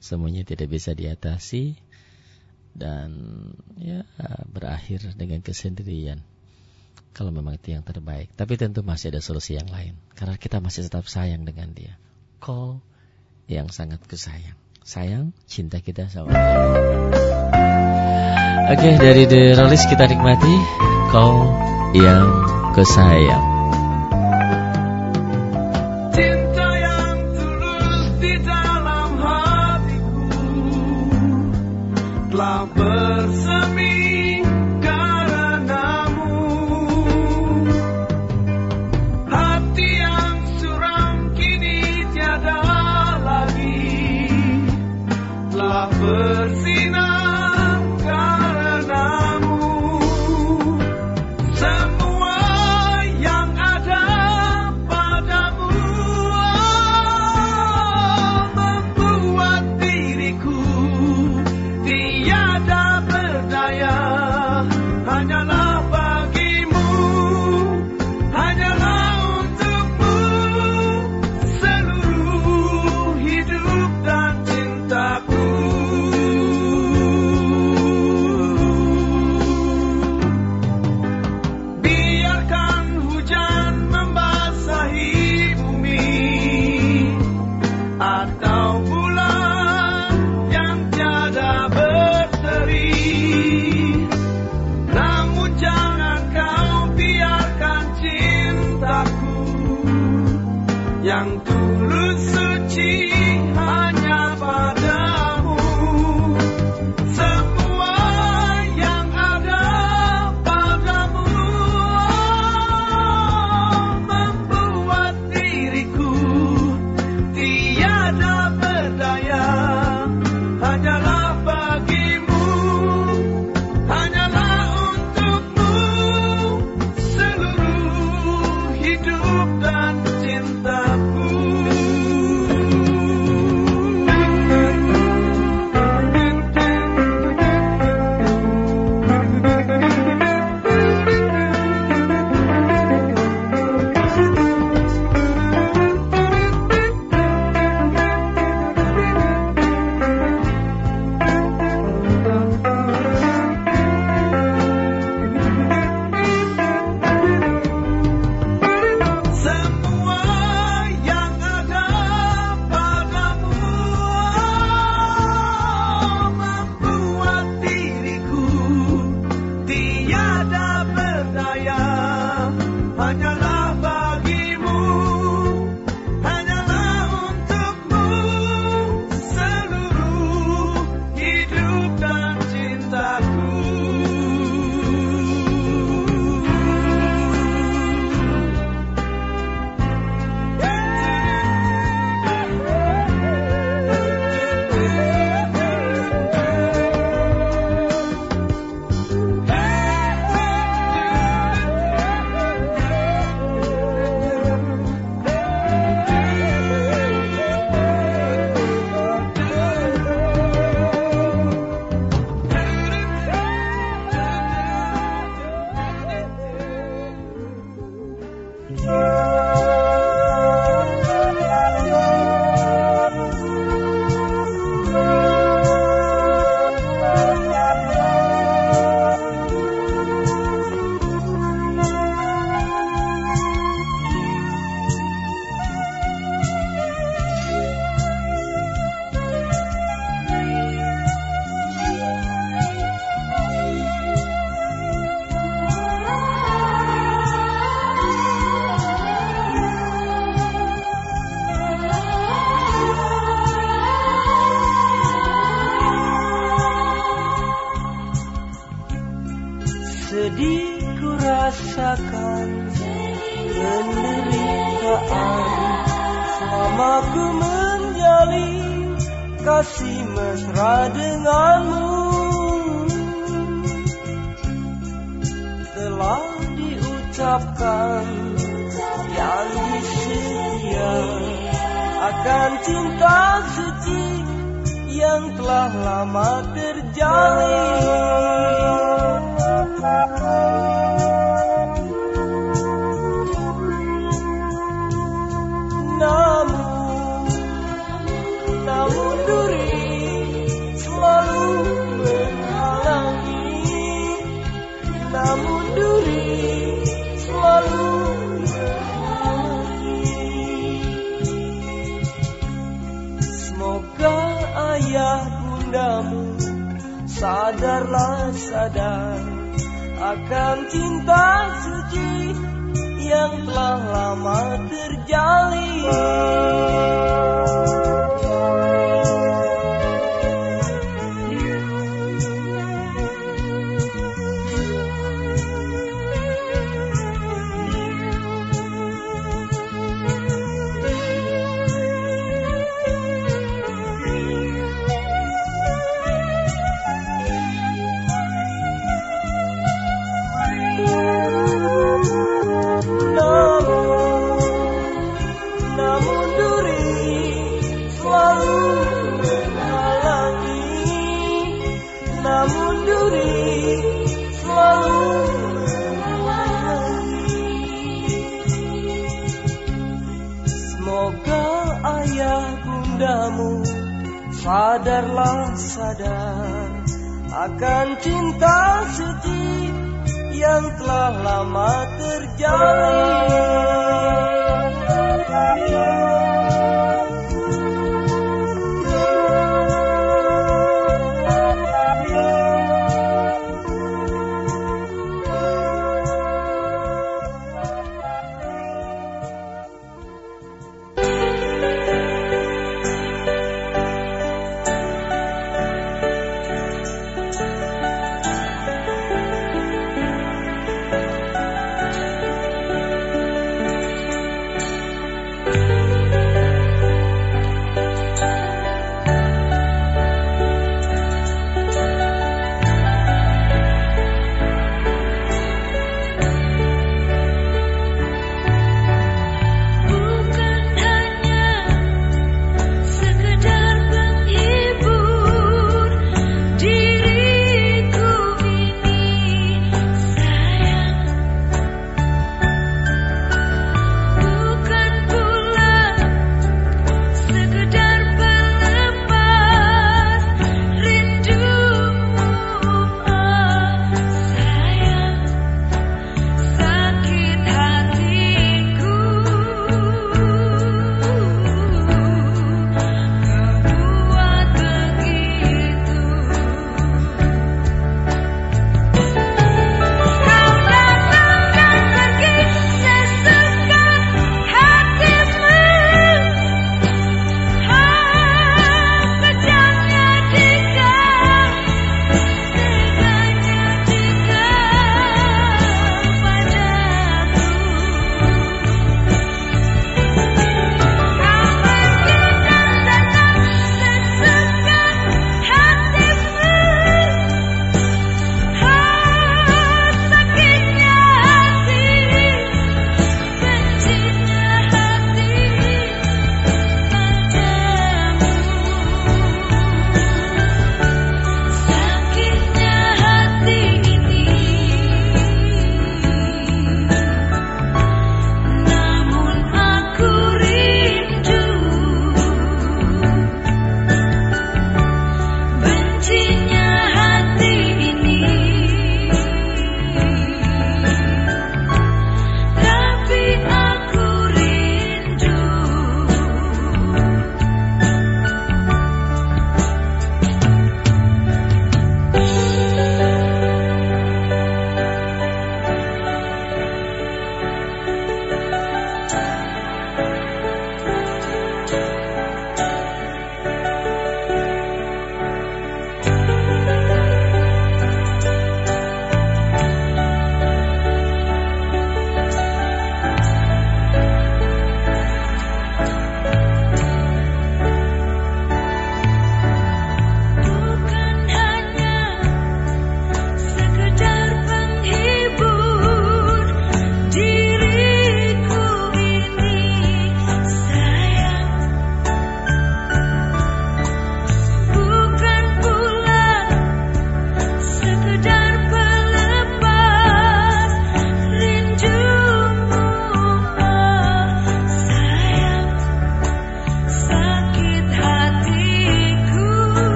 semuanya tidak bisa diatasi dan ya berakhir dengan kesendirian. Kalau memang itu yang terbaik. Tapi tentu masih ada solusi yang lain. Karena kita masih tetap sayang dengan dia. Call yang sangat kesayang. Sayang, cinta kita sama dia. Oke, dari The Rollies kita nikmati Call yang kesayang.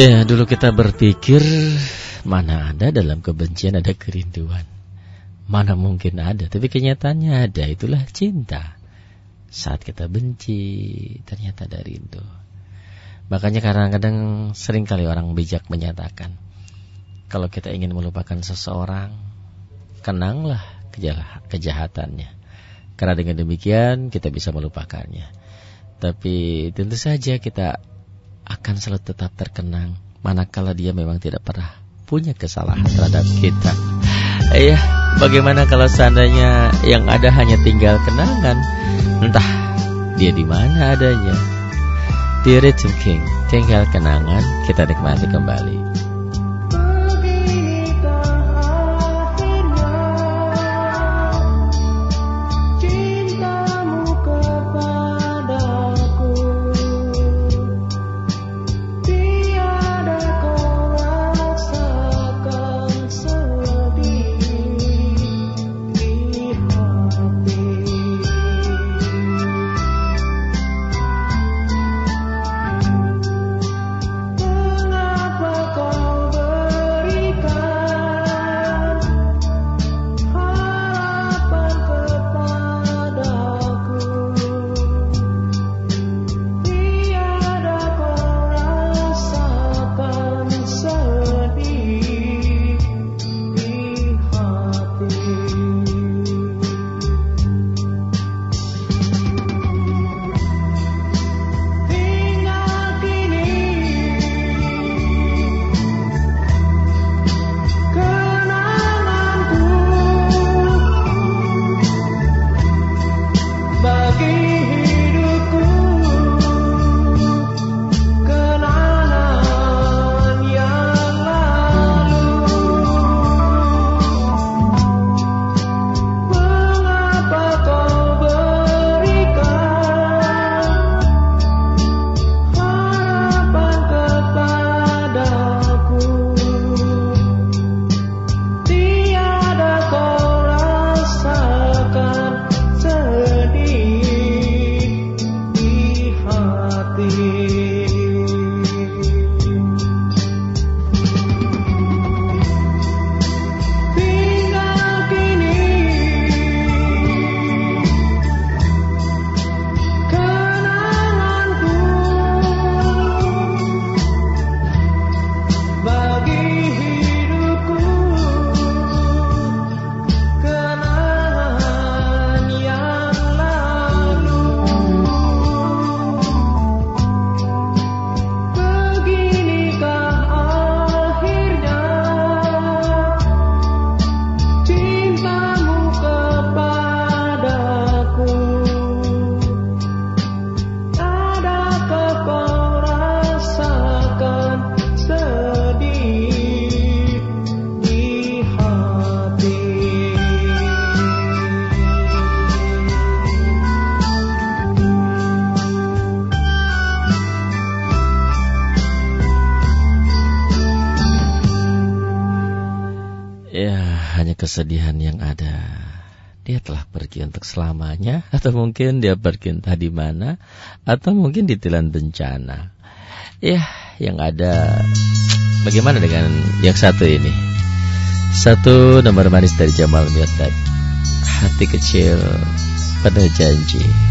Ya, dulu kita berpikir mana ada dalam kebencian ada kerinduan. Mana mungkin ada, tapi kenyataannya ada, itulah cinta. Saat kita benci, ternyata ada rindu. Makanya kadang-kadang sering kali orang bijak menyatakan, kalau kita ingin melupakan seseorang, kenanglah kejahatannya. Karena dengan demikian kita bisa melupakannya. Tapi tentu saja kita akan selalu tetap terkenang manakala dia memang tidak pernah punya kesalahan terhadap kita. Iya, bagaimana kalau seandainya yang ada hanya tinggal kenangan? Entah dia di mana adanya. The Rhythm King, tinggal kenangan, kita nikmati kembali. Kesedihan yang ada. Dia telah pergi untuk selamanya, atau mungkin dia pergi entah di mana, atau mungkin ditelan bencana. Ya, yang ada. Bagaimana dengan yang satu ini? Satu nomor manis dari Jamal Mirdad. Hati kecil pada janji.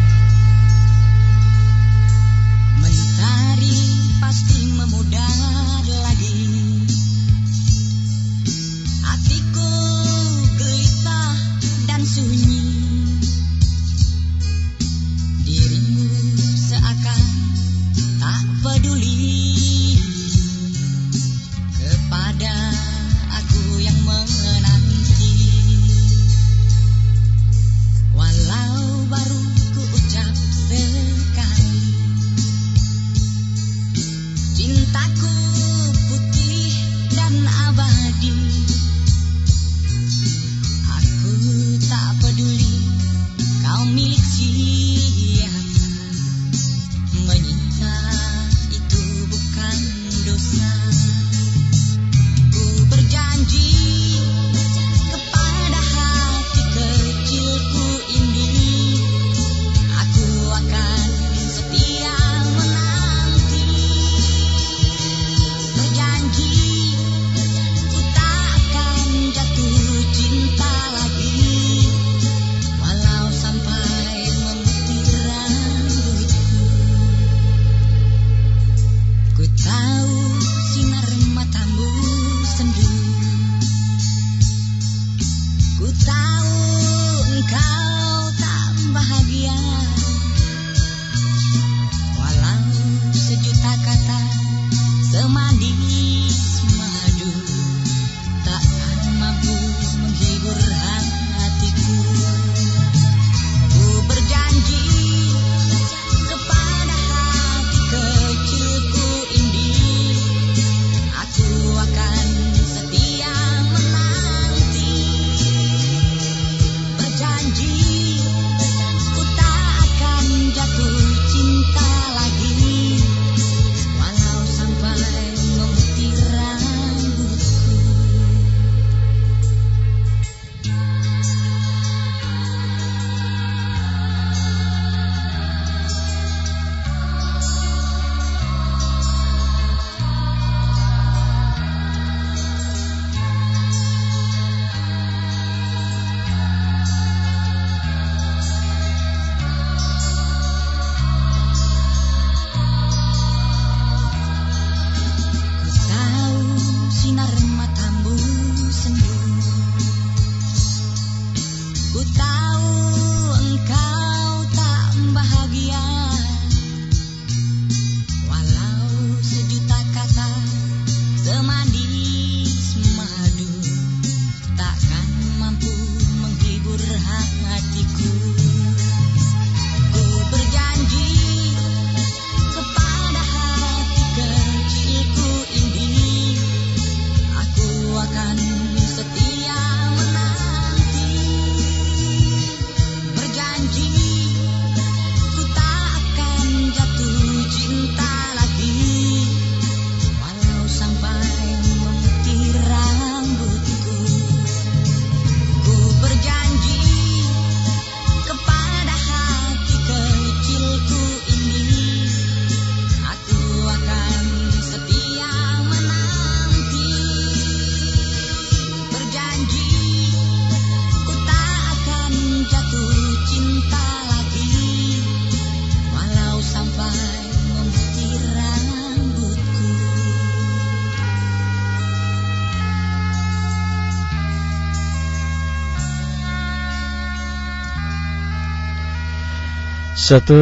Satu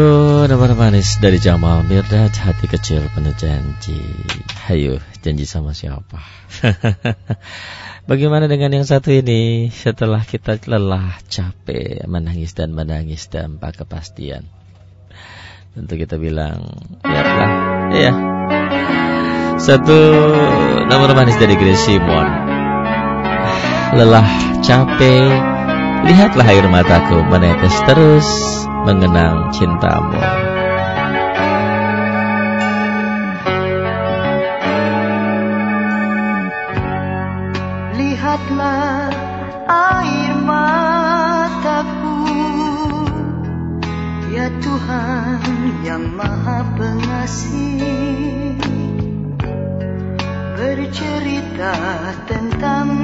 nomor manis dari Jamal Mirdad Hati kecil penuh janji. Hayu, janji sama siapa? Bagaimana dengan yang satu ini? Setelah kita lelah, capek, menangis dan menangis tanpa kepastian. Tentu kita bilang, lihatlah. Iya. Satu nomor manis dari Grace Simon. Ah, lelah, capek. Lihatlah air mataku menetes terus mengenang cintamu. Lihatlah air mataku. Ya Tuhan yang maha pengasih. Bercerita tentang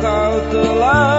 cautelar.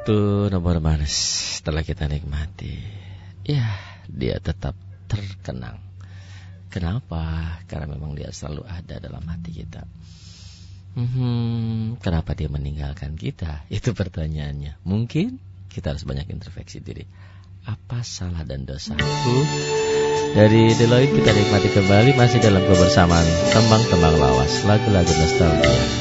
Satu nomor manis setelah kita nikmati. Ya dia tetap terkenang. Kenapa? Karena memang dia selalu ada dalam hati kita. Hmm, Kenapa dia meninggalkan kita? Itu pertanyaannya. Mungkin kita harus banyak introspeksi diri. Apa salah dan dosaku? Dari Deloitte kita nikmati kembali Masih dalam kebersamaan. Tembang-tembang lawas Lagu-lagu nostalgia.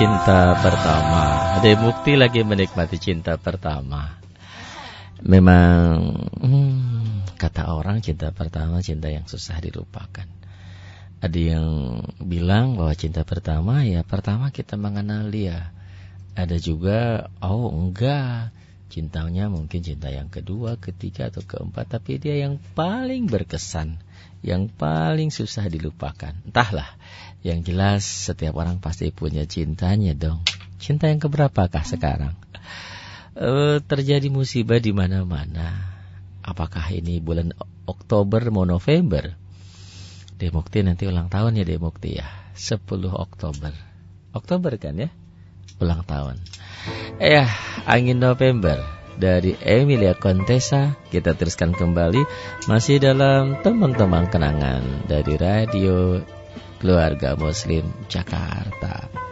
Cinta pertama. Ada bukti lagi menikmati cinta pertama. Memang hmm, kata orang cinta pertama cinta yang susah dilupakan. Ada yang bilang bahwa cinta pertama ya pertama kita mengenal dia. Ada juga oh enggak cintanya mungkin cinta yang kedua, ketiga atau keempat tapi dia yang paling berkesan, yang paling susah dilupakan. Entahlah. Yang jelas setiap orang pasti punya cintanya dong. Cinta yang keberapakah sekarang? Eh, terjadi musibah di mana-mana. Apakah ini bulan Oktober mau November? Demukti nanti ulang tahun ya Demukti ya. 10 Oktober. Oktober kan ya? Ulang tahun. Eh, angin November dari Emilia Contessa kita teruskan kembali masih dalam teman-teman kenangan dari radio keluarga Muslim Jakarta.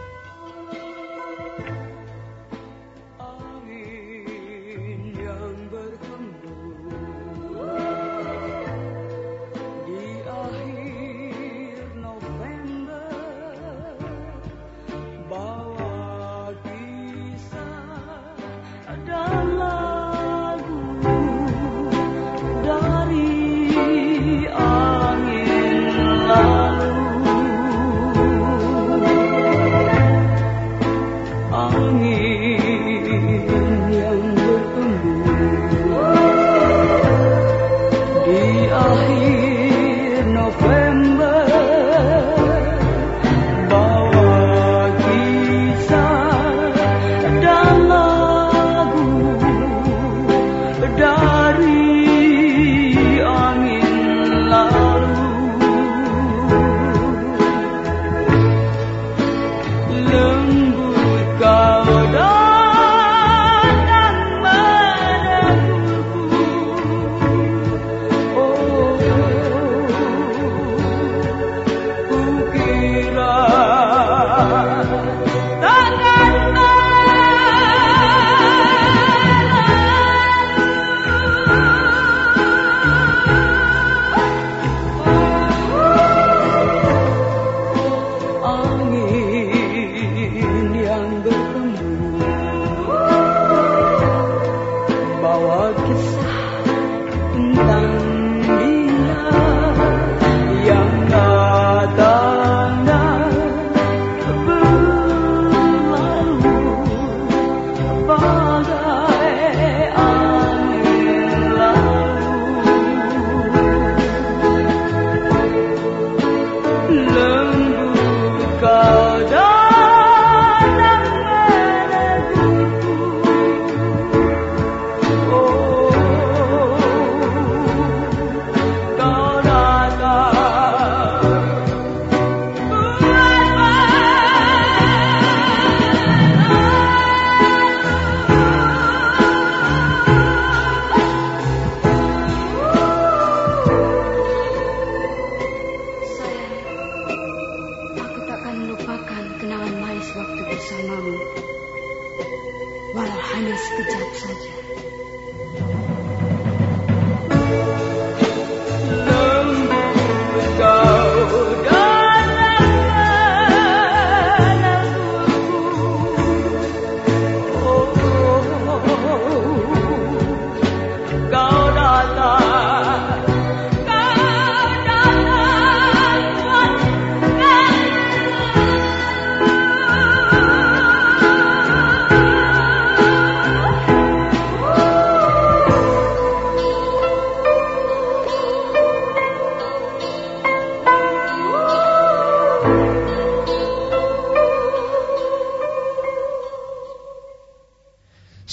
想你。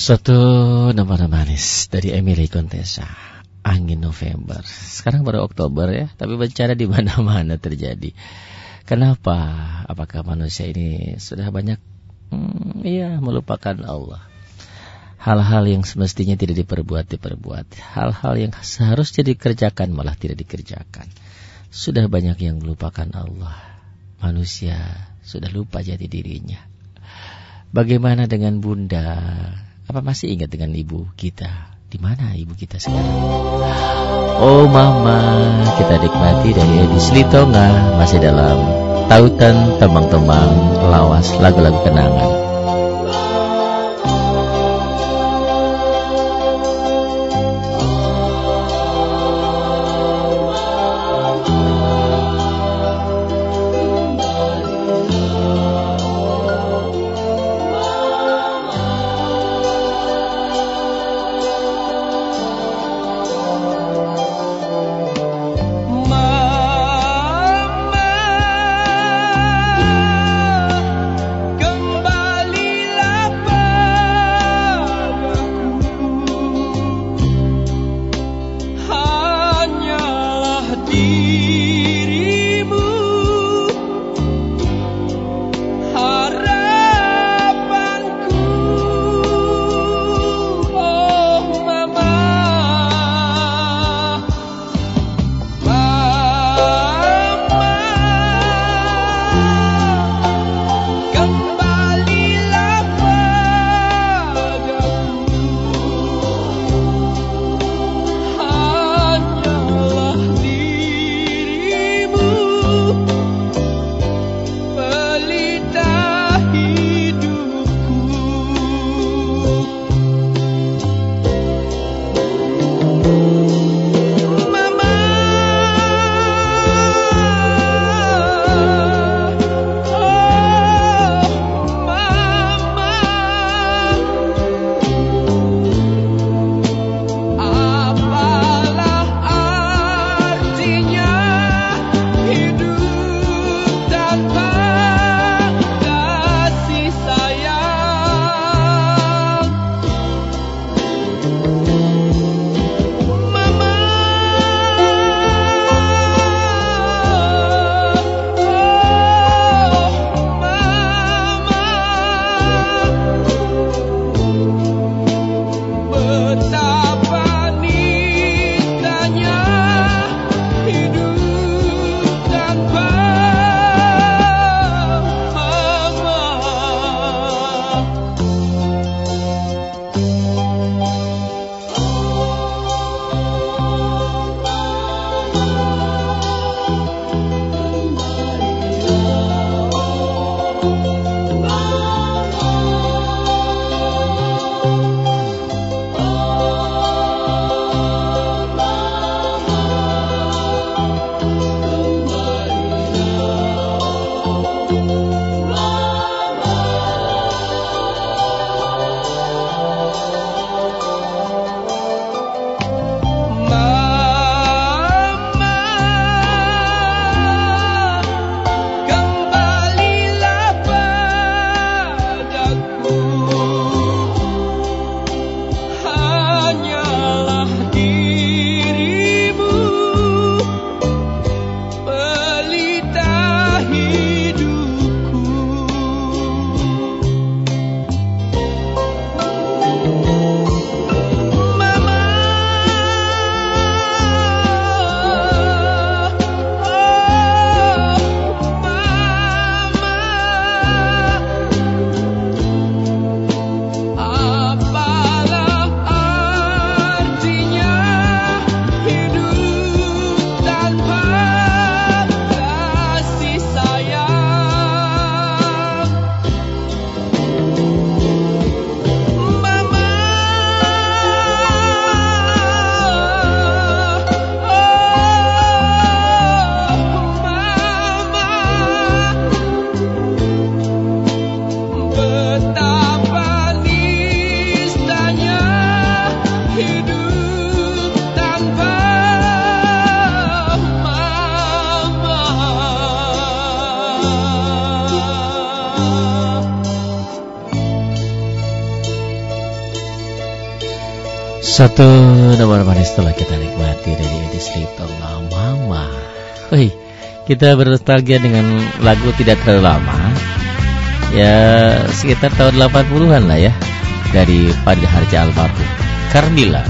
Suatu nama-nama manis dari Emily Contessa, Angin November. Sekarang baru Oktober ya, tapi bencana di mana-mana terjadi. Kenapa? Apakah manusia ini sudah banyak hmm, iya melupakan Allah? Hal-hal yang semestinya tidak diperbuat diperbuat, hal-hal yang seharusnya dikerjakan malah tidak dikerjakan. Sudah banyak yang melupakan Allah. Manusia sudah lupa jati dirinya. Bagaimana dengan Bunda? Apa masih ingat dengan ibu kita? Di mana ibu kita sekarang? Oh mama, kita nikmati dari Edi Slitonga masih dalam tautan tembang-tembang lawas lagu-lagu kenangan. Satu nomor manis setelah kita nikmati dari Edi Sritonga Mama. Wih, kita bernostalgia dengan lagu tidak terlalu lama. Ya, sekitar tahun 80-an lah ya. Dari Pada Harja Almarhum. Carmila.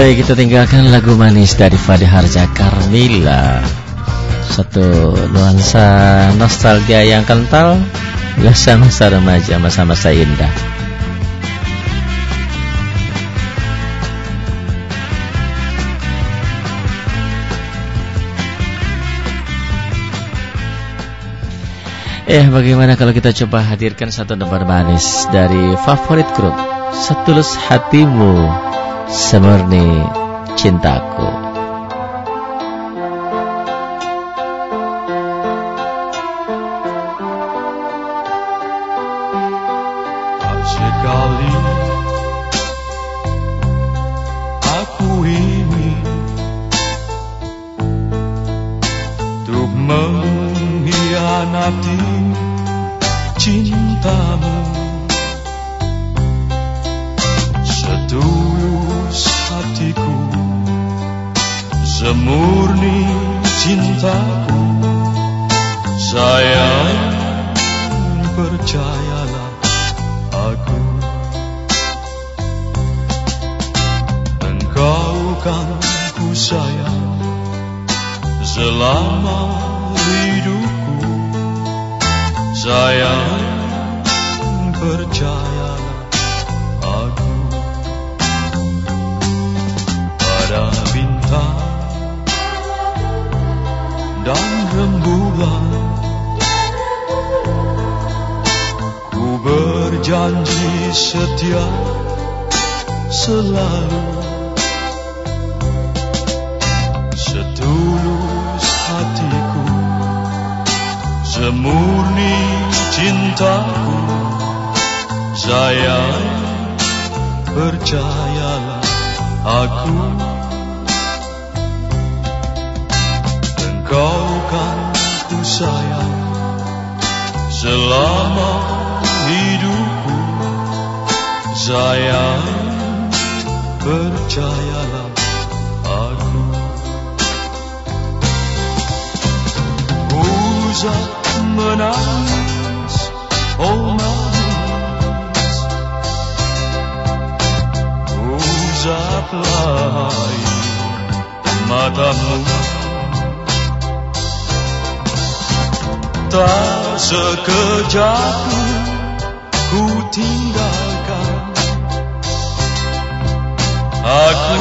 Baik, kita tinggalkan lagu manis dari Fadi Harja Carmila. Satu nuansa nostalgia yang kental, masa-masa remaja, masa-masa indah. Eh, bagaimana kalau kita coba hadirkan satu nomor manis dari favorit grup Setulus Hatimu semurni cintaku. Kau kan ku sayang Selama hidupku. Sayang Percayalah aku. Usah menangis Oh manis. Usah lain Matamu. tak sekejap ku tinggalkan. Aku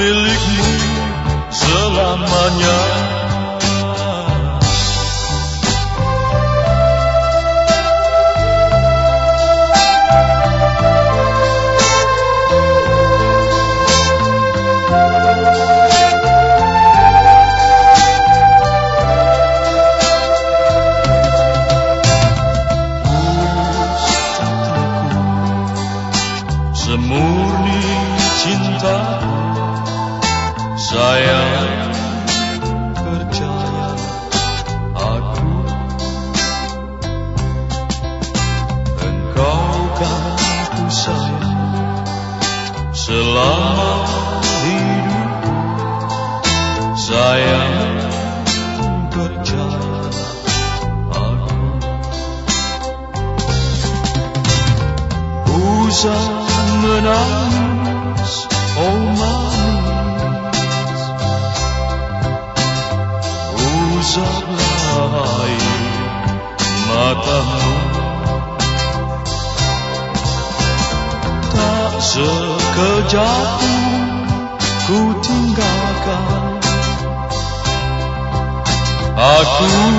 milikmu selamanya. Ooh.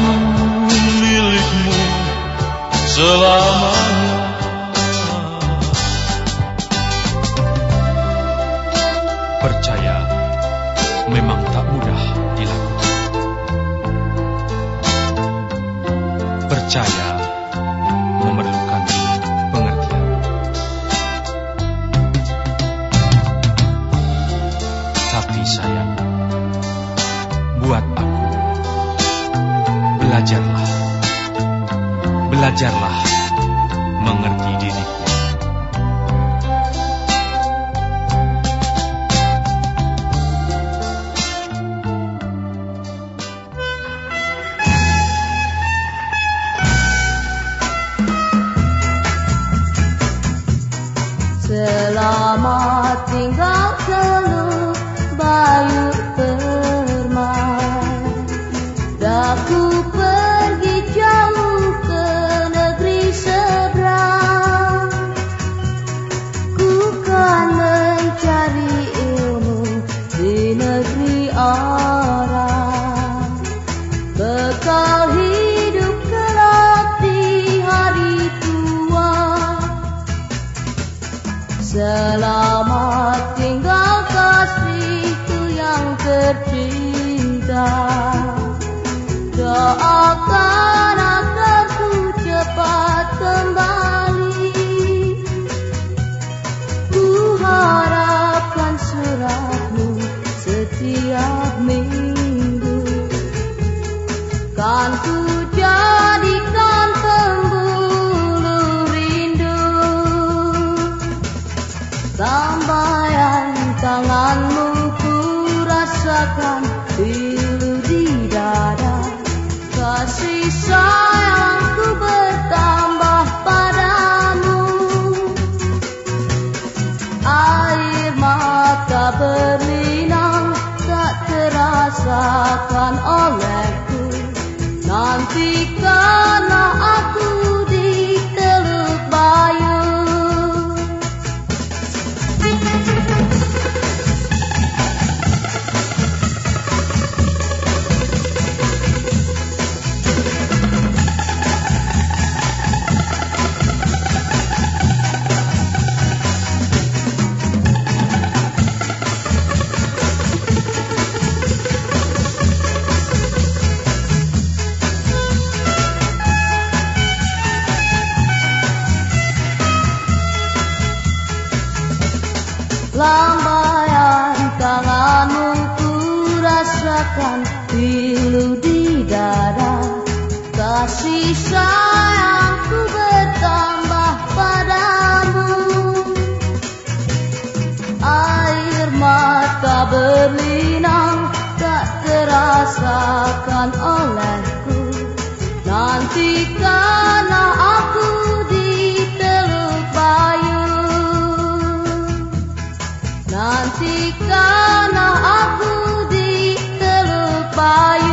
are you?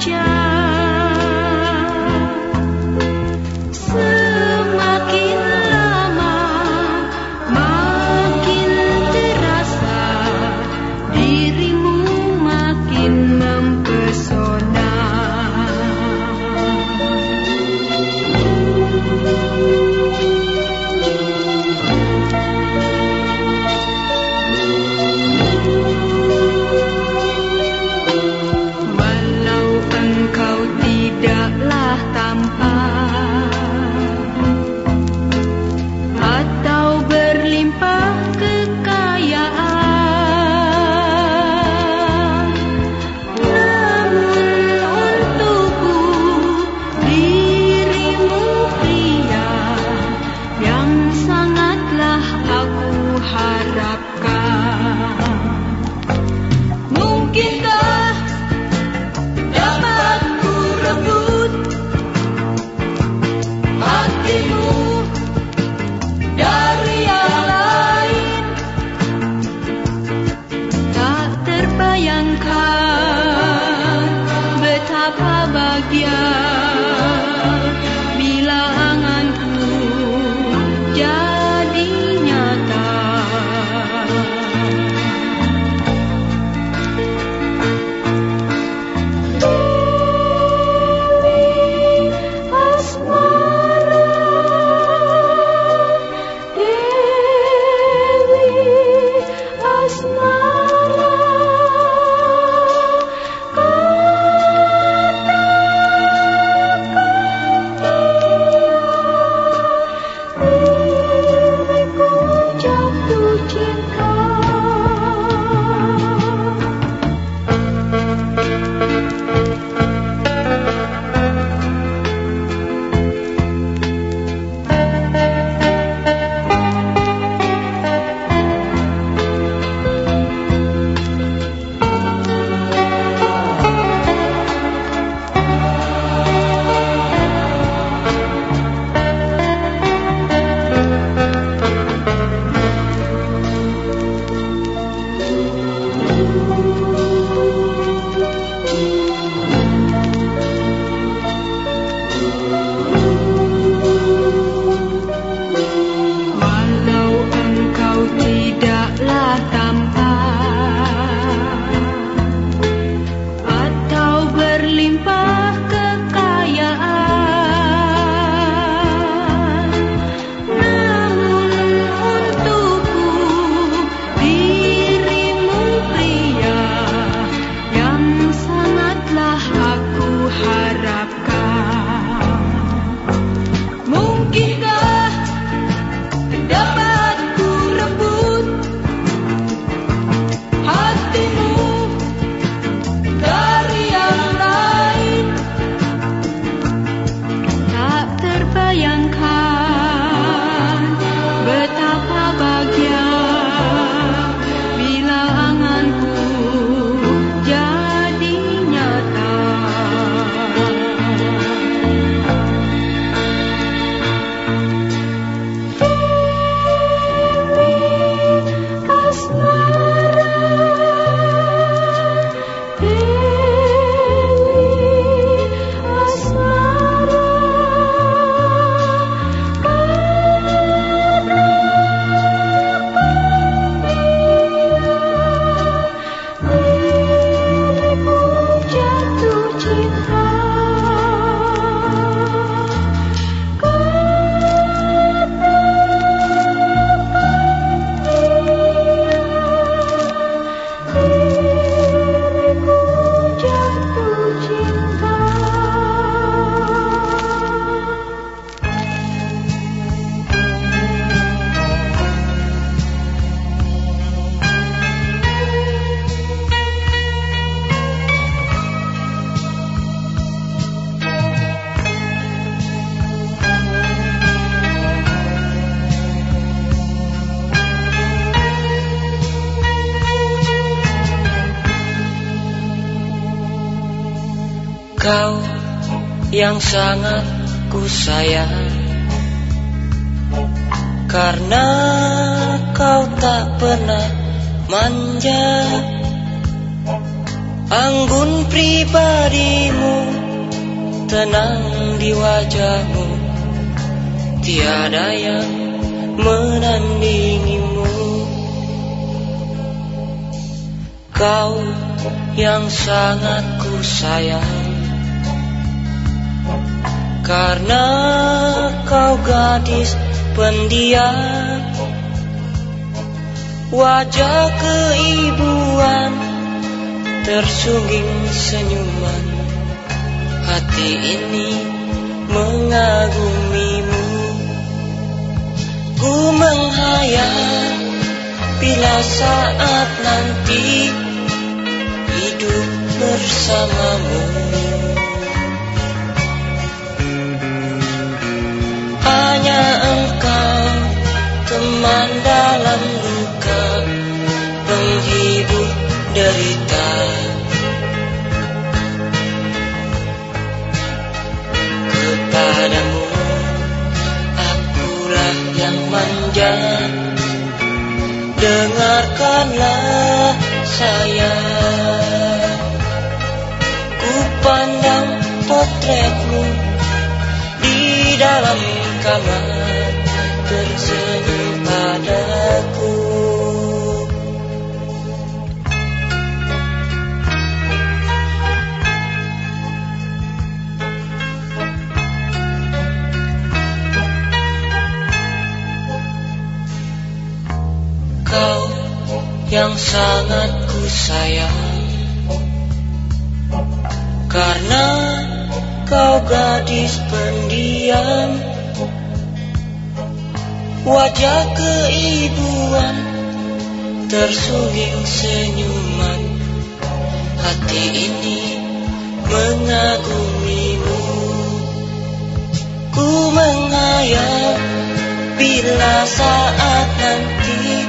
Just. Kau yang sangat ku sayang. Karena kau tak pernah manja. Anggun pribadimu Tenang di wajahmu. Tiada yang menandingimu. Kau yang sangat ku sayang Karena kau gadis pendiam Wajah keibuan Tersungging senyuman. Hati ini mengagumimu. Ku menghayal Bila saat nanti Hidup bersamamu Hanya engkau teman dalam luka Penghibur derita. Kepadamu akulah yang manja. Dengarkanlah saya. Ku pandang potretmu di dalam Kau yang sangat ku sayang. Karena kau gadis pendiam Wajah keibuan Tersungging senyuman. Hati ini mengagumimu. Ku menghayal Bila saat nanti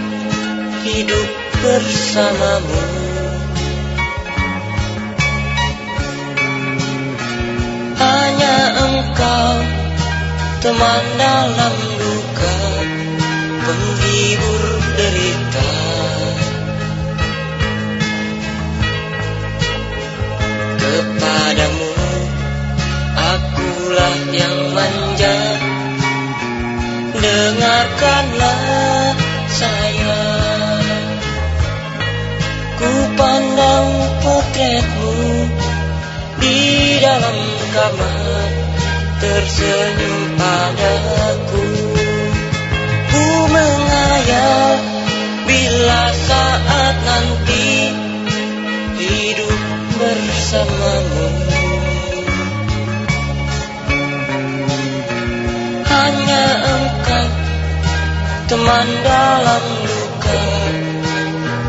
Hidup bersamamu. Hanya engkau Teman dalam Penghibur derita. Kepadamu Akulah yang manja. Dengarkanlah saya. Ku pandang potretmu Di dalam kamar Tersenyum padaku. Ku mengayal Bila saat nanti Hidup bersamamu. Hanya engkau Teman dalam luka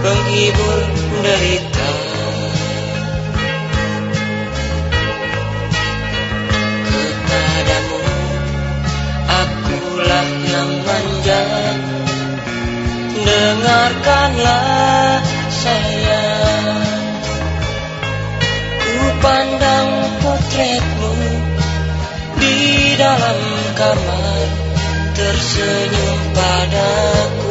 Penghibur derita Dengarkanlah saya. Ku pandang potretmu Di dalam kamar Tersenyum padaku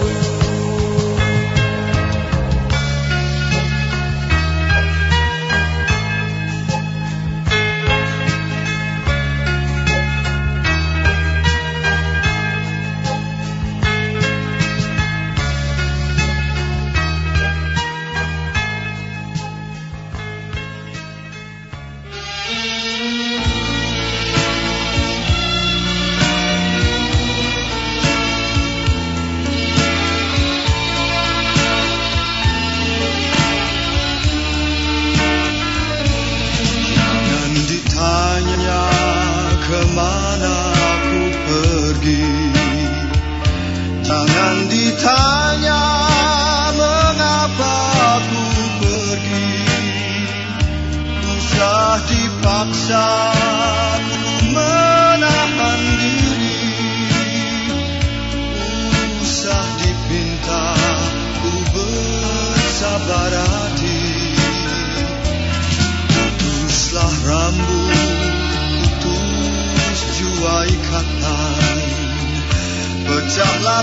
Jangan ditanya mengapa aku pergi. Usah dipaksa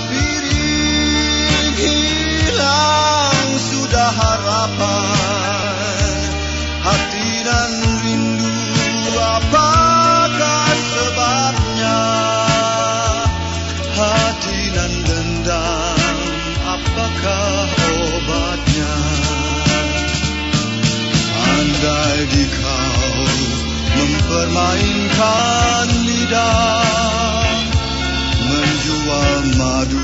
piring hilang sudah harapan. Hati dan rindu apakah sebabnya? Hati dan dendam apakah obatnya? Andai di kau mempermainkan madu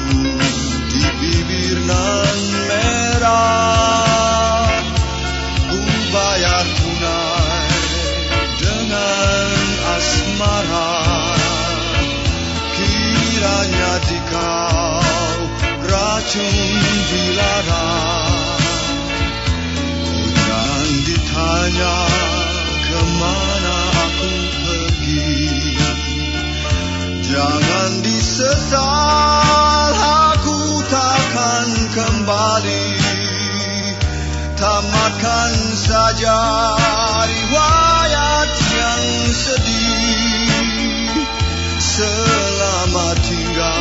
Disesal aku takkan kembali Tamatkan saja riwayat yang sedih. Selamat tinggal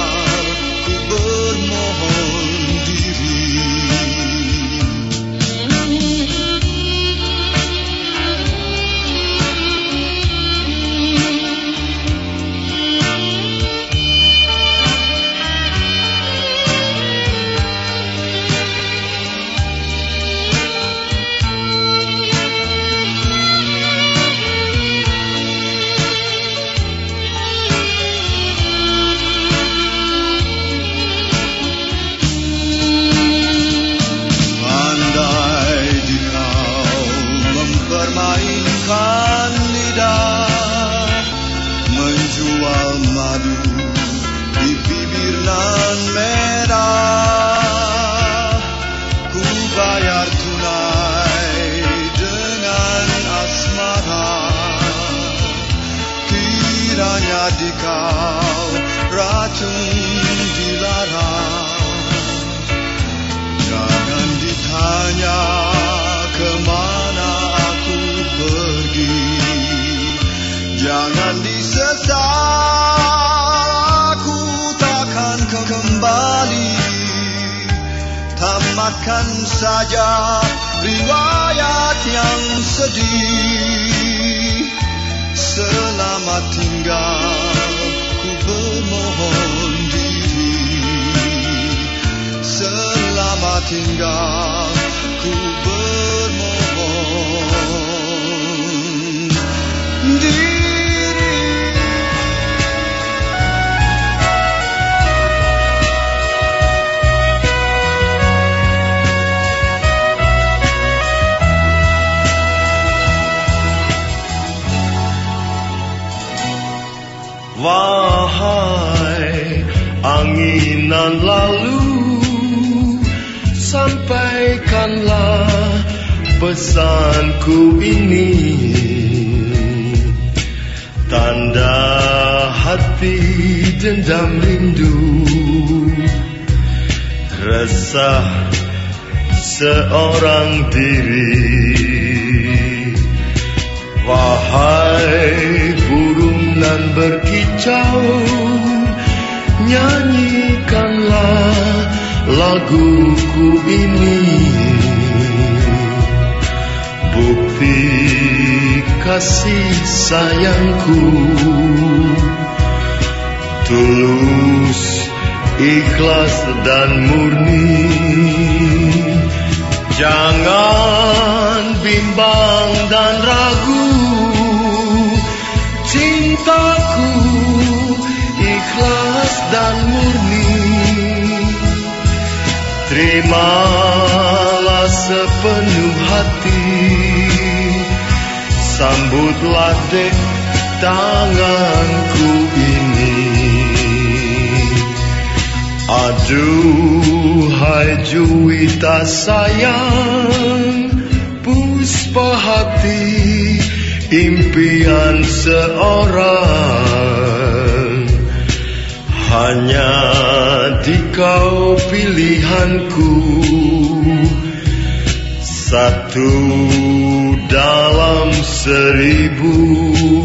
saja riwayat yang sedih. Selamat tinggal ku bermohon diri. Selamat tinggal ku bermohon anginan lalu Sampaikanlah pesanku ini. Tanda hati dendam rindu Resah seorang diri. Wahai burung nan berkicau Nyanyikanlah laguku ini. Bukti kasih sayangku. Tulus, ikhlas dan murni Sambutlah dek tanganku ini. Aduhai juwita sayang Puspa hati impian seorang. Hanya di kau pilihanku Satu seribu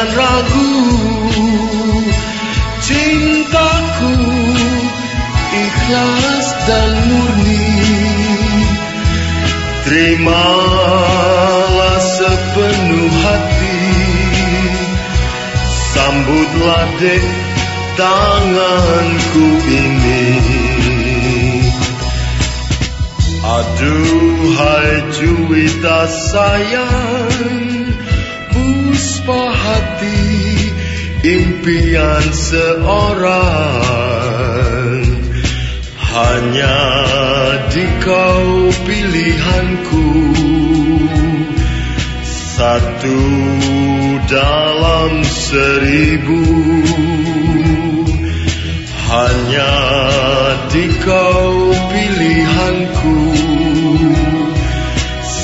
dan ragu Cintaku ikhlas dan murni. Terimalah sepenuh hati. Sambutlah dek tanganku ini. Aduhai juwita sayang puspa hati impian seorang. Hanya di kau pilihanku satu dalam seribu. Hanya di kau pilihanku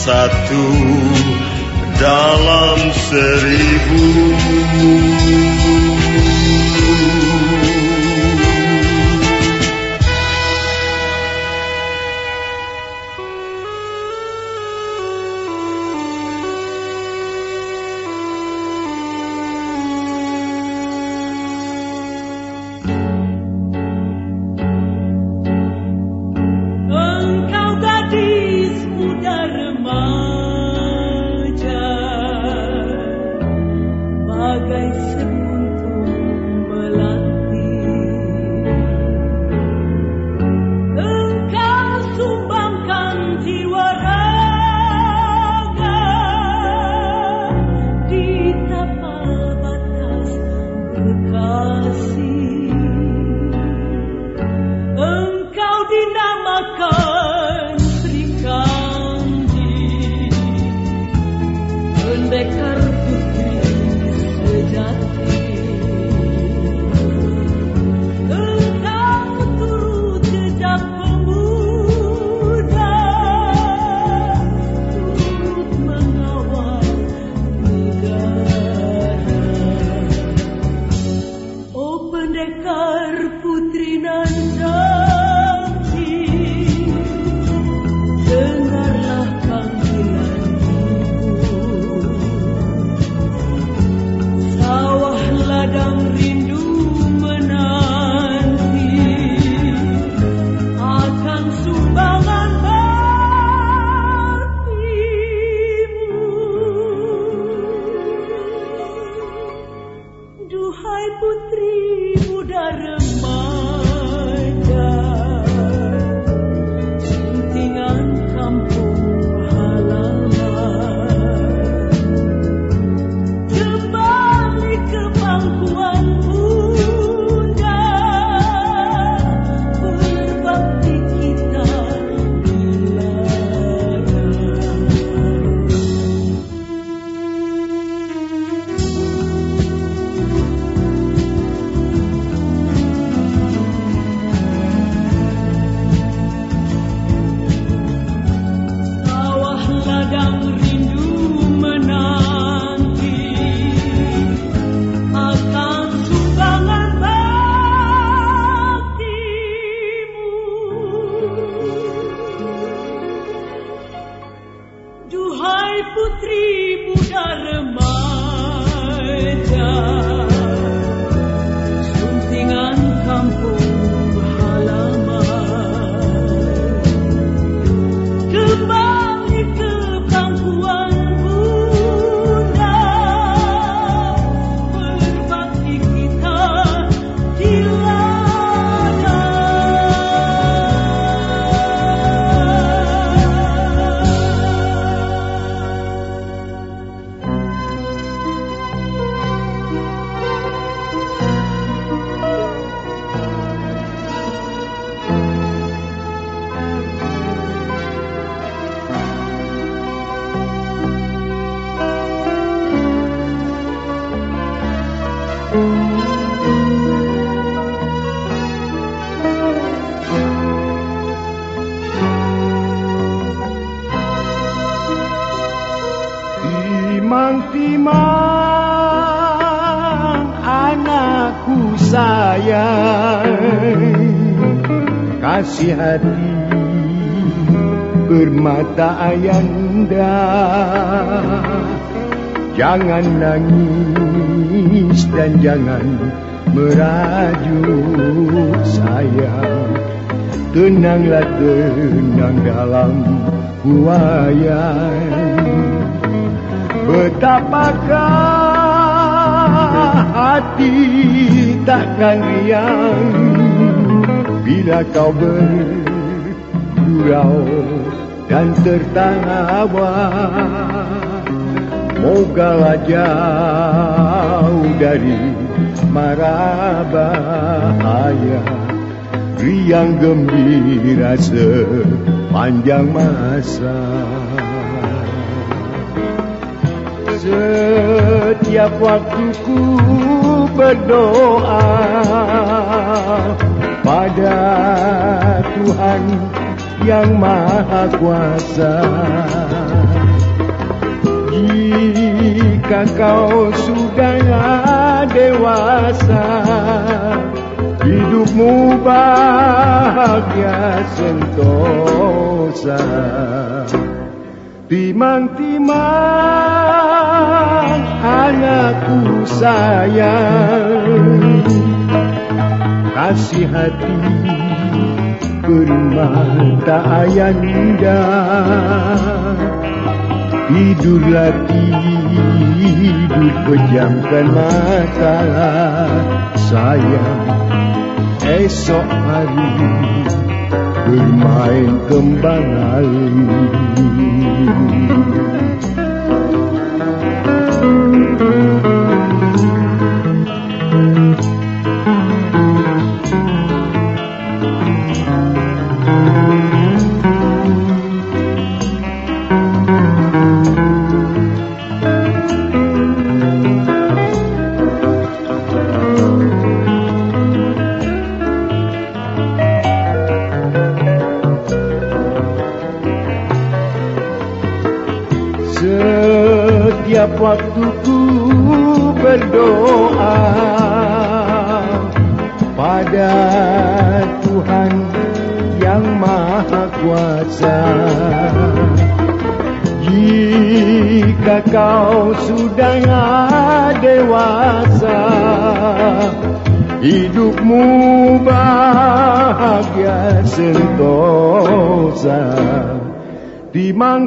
satu dalam seribu Jangan nangis dan jangan merajuk sayang. Tenanglah tenang dalam buayan Betapakah hati takkan riang Bila kau bergurau dan tertawa Mogalah jauh dari mara bahaya Riang gembira sepanjang masa. Setiap waktu ku berdoa Pada Tuhan yang maha kuasa Jika kau sudah dewasa Hidupmu bahagia sentosa. Timang-timang anakku sayang. Kasih hati bermata ayanda Tidurlah tidur pejamkan mata. Sayang Esok hari bermain kembang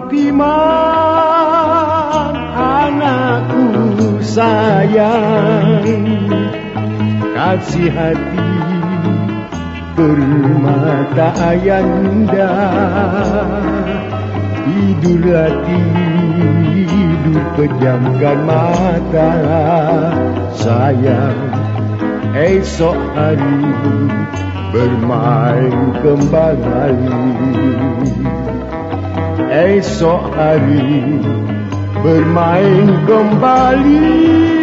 Timang-timang anakku sayang Kasih hati bermata ayanda. Tidurlah tidur pejamkan mata. Sayang Esok hari bermain kembali Esok hari bermain kembali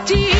partir.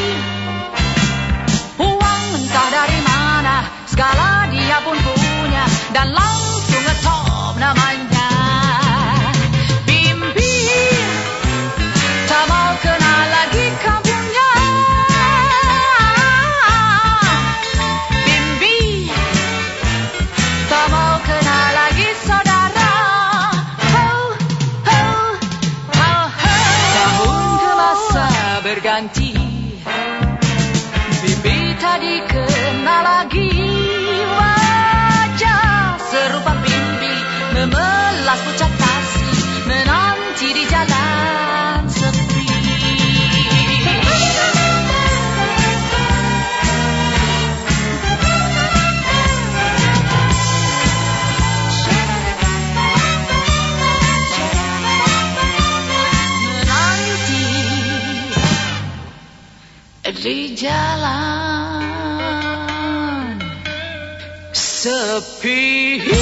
Jalan sepi.